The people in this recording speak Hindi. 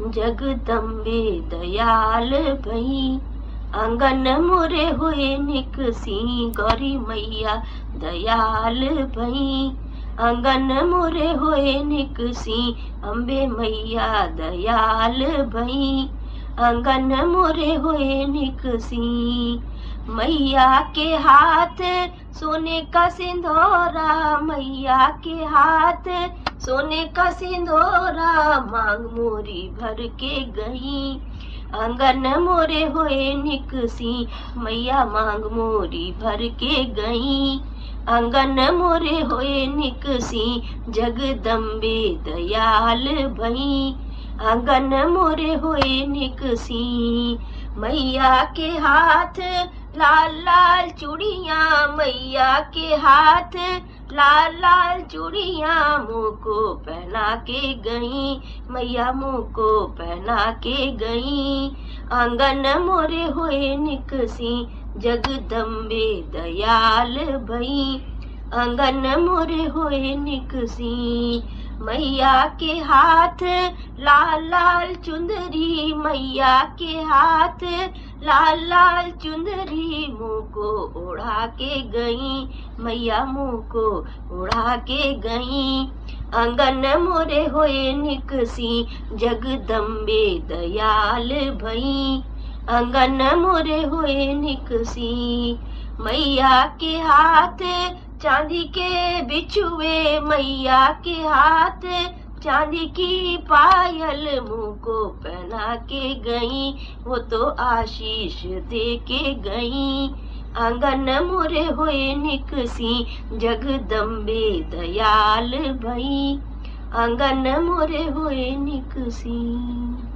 जगदम्बे दयाल भई। आँगन मोरे हुए निकसी गौरी मैया दयाल भई। आँगन मोरे होए निकसी अम्बे मैया दयाल भई। आँगन मोरे होए निकसी मैया के हाथ सोने का सिंदूरा मैया के हाथ, सोने का सिंदूरा मांग मोरी भर के गई आँगन मोरे होए निकसी, मैया मांग मोरी भर के गई आँगन मोरे होए निकसी, जगदम्बे दयाल भई। आँगन मोरे होए निकसी, मैया के हाथ लाल लाल चूड़िया मैया के हाथ, लाल लाल चूड़िया मुँह को पहना के गई, मैया मुँह को पहना के गई। आँगन मोरे होए निकसी, जगदम्बे दयाल भई। आँगन मोरे होए निकसी, मैया के हाथ, लाल लाल चुंदरी मैया के हाथ, लाल लाल चुंदरी मुँह को ओढ़ा के गई, मैया मुँह को ओढ़ा के गई। आँगन मोरे होए निकसी, जगदम्बे दयाल भई। अंगन मोरे हुए निकसी, मैया के हाथ चांदी के बिछुए, मैया के हाथ चांदी की पायल मुँह को पहना के गई, वो तो आशीष दे के गई। आँगन मोरे हुए निकसी, जगदम्बे दयाल भई। आँगन मोरे हुए निकसी।